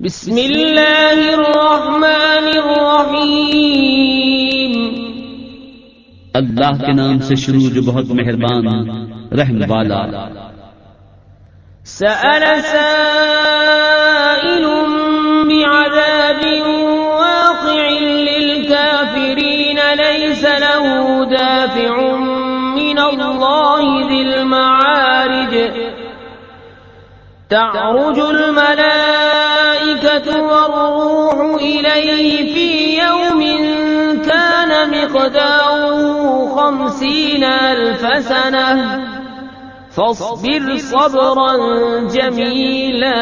بسم اللہ الرحمن الرحیم. اللہ کے نام سے شروع جو بہت مہربان رحم والا. سأل سائل بعذاب واقع للكافرين ليس له دافع من الله ذي المعارج. تعرج الملائكة والروح إليه في يوم كان مقداره خمسين ألف سنة فاصبر صبرا جميلا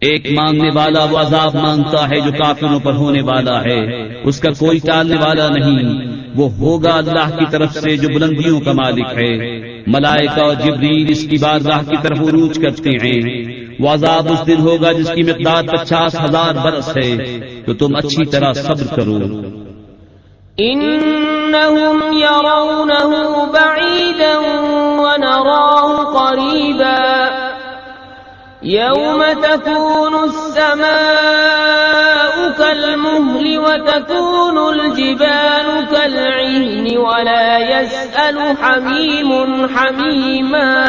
ایک مانگنے والا وہ عذاب مانگتا ہے جو کافروں پر ہونے والا ہے۔ اس کا کوئی ٹالنے والا نہیں۔ وہ ہوگا اللہ کی طرف سے جو بلندیوں کا مالک ہے۔ ملائکہ اور جبریل اس کی بارگاہ کی طرف عروج کرتے ہیں۔ وہ عذاب اس دن ہوگا جس کی مقدار پچاس ہزار برس ہے تو تم اچھی طرح صبر کرو۔ إنهم يرونه بعيدا ونراه قريبا يوم تكون السماء كالمهل وتكون الجبال كالعهن ولا يسأل حميم حميما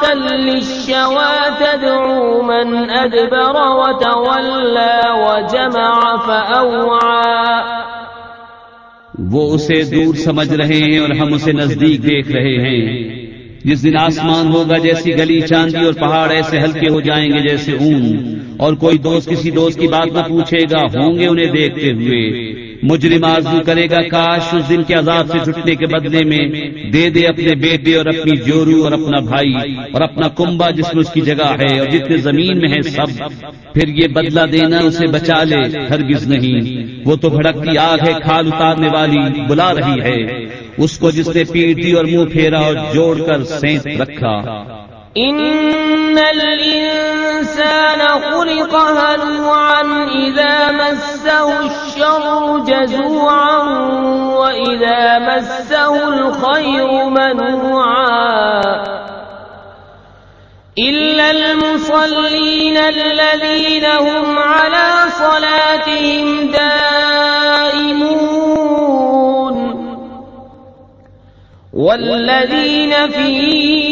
للشوى تدعو من أدبر وتولى وجمع فأوعى. وہ اسے دور سمجھ رہے ہیں اور ہم اسے نزدیک دیکھ رہے ہیں۔ جس دن آسمان ہوگا جیسی گلی چاندی اور پہاڑ ایسے ہلکے ہو جائیں گے جیسے اون، اور کوئی دوست کسی دوست کی بات نہ پوچھے گا، ہوں گے انہیں دیکھتے ہوئے۔ مجرم آرزو کرے گا، کاش اس دن کے عذاب سے چھٹنے کے بدلے میں دے دے اپنے بیٹے اور اپنی جورو اور اپنا بھائی اور اپنا کنبا جس میں اس کی جگہ ہے اور جتنے زمین میں ہے سب، پھر یہ بدلہ دینا اسے بچا لے، ہرگز نہیں۔ وہ تو بھڑکتی آگ ہے، کھال اتارنے والی، بلا رہی ہے۔ اس کو جس نے پیٹ دی اور منہ پھیرا اور جوڑ کر سینت رکھا۔ إن الإنسان خلق هلوعا إذا مسه الشر جزوعا وإذا مسه الخير منوعا إلا المصلين الذين هم على صلاتهم دائمون والذين في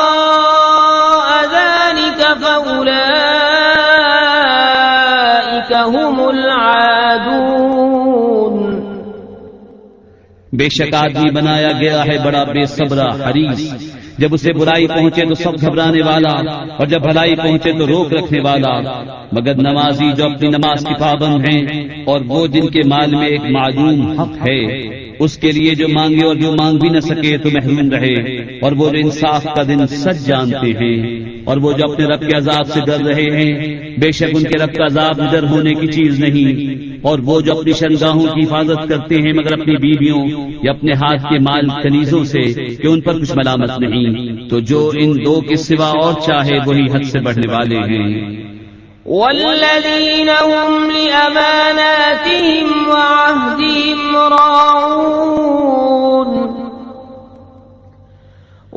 هم العادون۔ بے شک آدمی بنایا گیا ہے بڑا بے صبرا حریص۔ جب اسے برائی پہنچے تو سب گھبرانے والا، اور جب بھلائی پہنچے تو روک رکھنے والا۔ مگر نمازی جو اپنی نماز کی پابند ہیں، اور وہ جن کے مال میں ایک معلوم حق ہے، اس کے لیے جو مانگے اور جو مانگ بھی نہ سکے تو محروم رہے، اور وہ انصاف کا دن سچ جانتے ہیں۔ اور وہ جو اپنے رب کے عذاب سے ڈر رہے ہیں، بے شک ان کے رب کا عذاب ڈر ہونے کی چیز نہیں۔ اور وہ جو اپنی شرگاہوں کی حفاظت کرتے ہیں مگر اپنی بیویوں یا اپنے ہاتھ کے مال کنیزوں سے کہ ان پر کچھ ملامت نہیں۔ تو جو ان دو کے سوا اور چاہے، وہی حد سے بڑھنے والے ہیں۔ والذين هم لأماناتهم وعهدهم راعون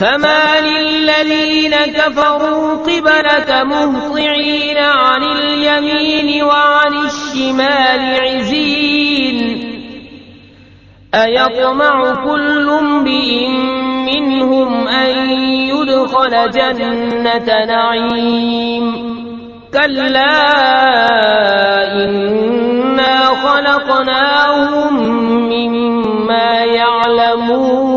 فما للذين كفروا قبلك مهطعين عن اليمين وعن الشمال عزين أيطمع كل امرئ منهم أن يدخل جنة نعيم كلا إنا خلقناهم مما يعلمون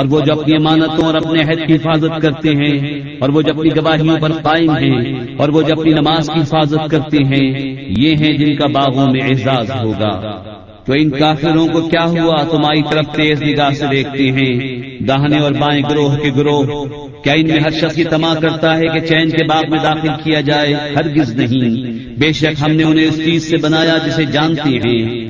اور وہ جو اپنی امانتوں اور اپنے عہد کی حفاظت کرتے ہیں، اور وہ جو اپنی گواہیوں پر قائم ہیں، اور وہ جو اپنی نماز کی حفاظت کرتے ہیں، یہ ہیں جن کا باغوں میں اعزاز ہوگا۔ تو ان کافروں کو کیا ہوا؟ تمہاری طرف تیز نگاہ سے دیکھتے ہیں۔ داہنے اور بائیں گروہ کے گروہ، کیا ان میں ہر شخص کی تما کرتا ہے کہ چین کے باغ میں داخل کیا جائے؟ ہرگز نہیں۔ بے شک ہم نے انہیں اس چیز سے بنایا جسے جانتے ہیں۔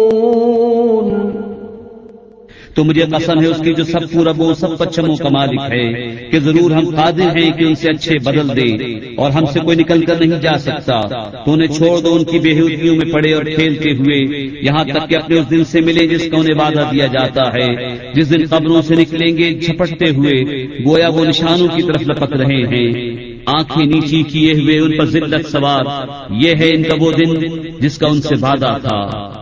تو مجھے قسم ہے اس کی جو سب پورب سب پچھموں کا مالک ہے کہ ضرور ہم قادر ہیں کہ ان سے اچھے بدل دے اور ہم سے کوئی نکل کر نہیں جا سکتا۔ تو انہیں چھوڑ دو، ان کی بےحودگیوں میں پڑے اور کھیلتے ہوئے یہاں تک کہ اپنے اس دن سے ملے جس کا انہیں وعدہ دیا جاتا ہے۔ جس دن قبروں سے نکلیں گے، جھپٹتے ہوئے گویا وہ نشانوں کی طرف لپک رہے ہیں۔ آنکھیں نیچی کیے ہوئے ان پر ذلت سوار۔ یہ ہے ان کا وہ دن جس کا ان سے وعدہ تھا۔